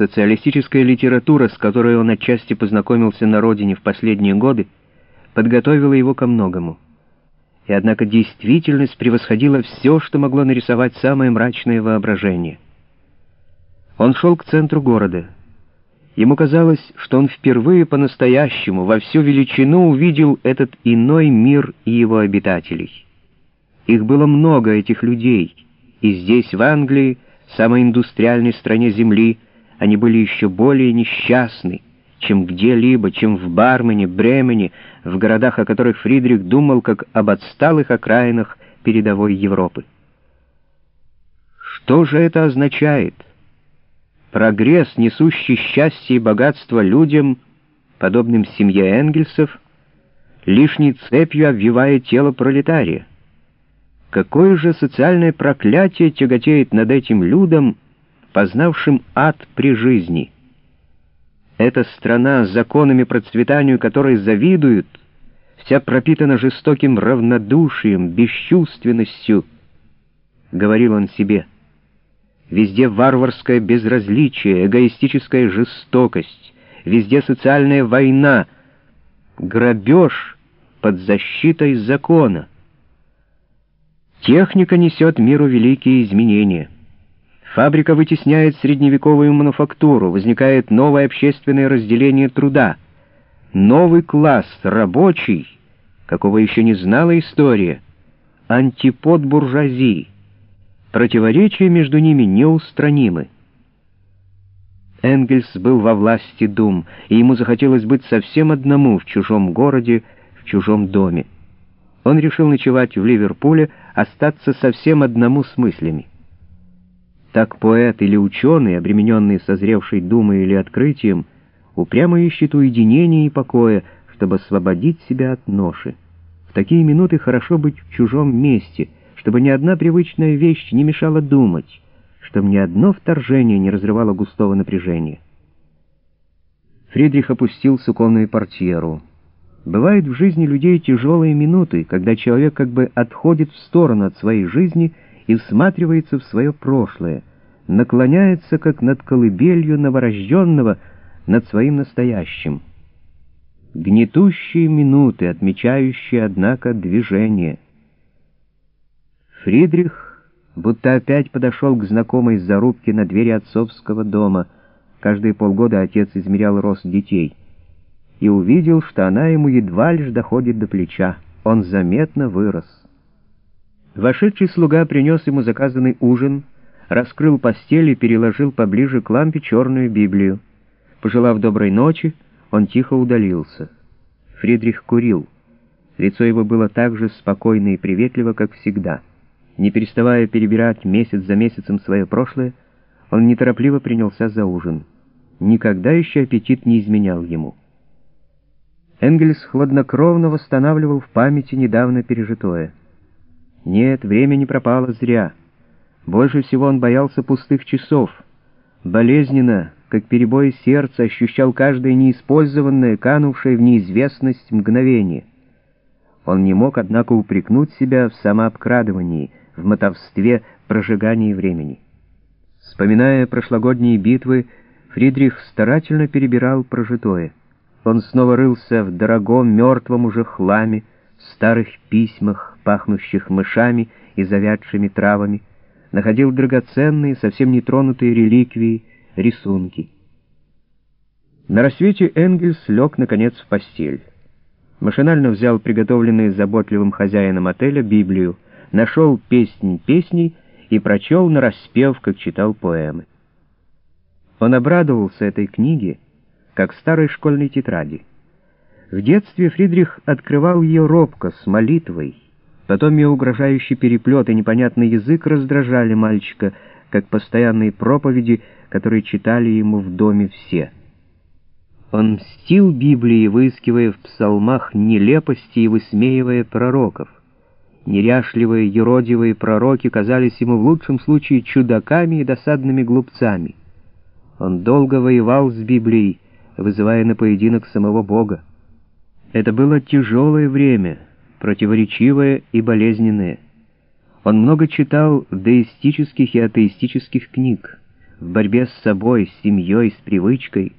Социалистическая литература, с которой он отчасти познакомился на родине в последние годы, подготовила его ко многому. И однако действительность превосходила все, что могло нарисовать самое мрачное воображение. Он шел к центру города. Ему казалось, что он впервые по-настоящему во всю величину увидел этот иной мир и его обитателей. Их было много, этих людей, и здесь, в Англии, самой индустриальной стране Земли, они были еще более несчастны, чем где-либо, чем в Бармене, Бремене, в городах, о которых Фридрих думал как об отсталых окраинах передовой Европы. Что же это означает? Прогресс, несущий счастье и богатство людям, подобным семье Энгельсов, лишней цепью обвивая тело пролетария. Какое же социальное проклятие тяготеет над этим людом, познавшим ад при жизни? Эта страна, с законами процветанию которой завидуют, вся пропитана жестоким равнодушием, бесчувственностью, — говорил он себе. Везде варварское безразличие, эгоистическая жестокость, везде социальная война, грабеж под защитой закона. Техника несет миру великие изменения. Фабрика вытесняет средневековую мануфактуру, возникает новое общественное разделение труда. Новый класс, рабочий, какого еще не знала история, антипод буржуазии. Противоречия между ними неустранимы. Энгельс был во власти дум, и ему захотелось быть совсем одному в чужом городе, в чужом доме. Он решил ночевать в Ливерпуле, остаться совсем одному с мыслями. Так поэт или ученый, обремененный созревшей думой или открытием, упрямо ищет уединения и покоя, чтобы освободить себя от ноши. В такие минуты хорошо быть в чужом месте, чтобы ни одна привычная вещь не мешала думать, чтобы ни одно вторжение не разрывало густого напряжения. Фридрих опустил суконную портьеру. Бывают в жизни людей тяжелые минуты, когда человек как бы отходит в сторону от своей жизни и всматривается в свое прошлое, наклоняется, как над колыбелью новорожденного, над своим настоящим. Гнетущие минуты, отмечающие, однако, движение. Фридрих будто опять подошел к знакомой зарубке на двери отцовского дома. Каждые полгода отец измерял рост детей — и увидел, что она ему едва лишь доходит до плеча. Он заметно вырос. Вошедший слуга принес ему заказанный ужин, раскрыл постель и переложил поближе к лампе черную Библию. Пожелав доброй ночи, он тихо удалился. Фридрих курил. Лицо его было так же спокойно и приветливо, как всегда. Не переставая перебирать месяц за месяцем свое прошлое, он неторопливо принялся за ужин. Никогда еще аппетит не изменял ему. Энгельс хладнокровно восстанавливал в памяти недавно пережитое. Нет, время не пропало зря. Больше всего он боялся пустых часов. Болезненно, как перебои сердца, ощущал каждое неиспользованное, канувшее в неизвестность мгновение. Он не мог, однако, упрекнуть себя в самообкрадывании, в мотовстве, прожигании времени. Вспоминая прошлогодние битвы, Фридрих старательно перебирал прожитое. Он снова рылся в дорогом мертвом уже хламе, старых письмах, пахнущих мышами и завядшими травами, находил драгоценные, совсем нетронутые реликвии, рисунки. На рассвете Энгельс лег, наконец, в постель. Машинально взял приготовленную заботливым хозяином отеля Библию, нашел песнь песней и прочел нараспев, как читал поэмы. Он обрадовался этой книге, как старой школьной тетради. В детстве Фридрих открывал ее робко, с молитвой. Потом ее угрожающий переплет и непонятный язык раздражали мальчика, как постоянные проповеди, которые читали ему в доме все. Он мстил Библии, выискивая в псалмах нелепости и высмеивая пророков. Неряшливые, юродивые пророки казались ему в лучшем случае чудаками и досадными глупцами. Он долго воевал с Библией, вызывая на поединок самого Бога. Это было тяжелое время, противоречивое и болезненное. Он много читал деистических и атеистических книг, в борьбе с собой, с семьей, с привычкой,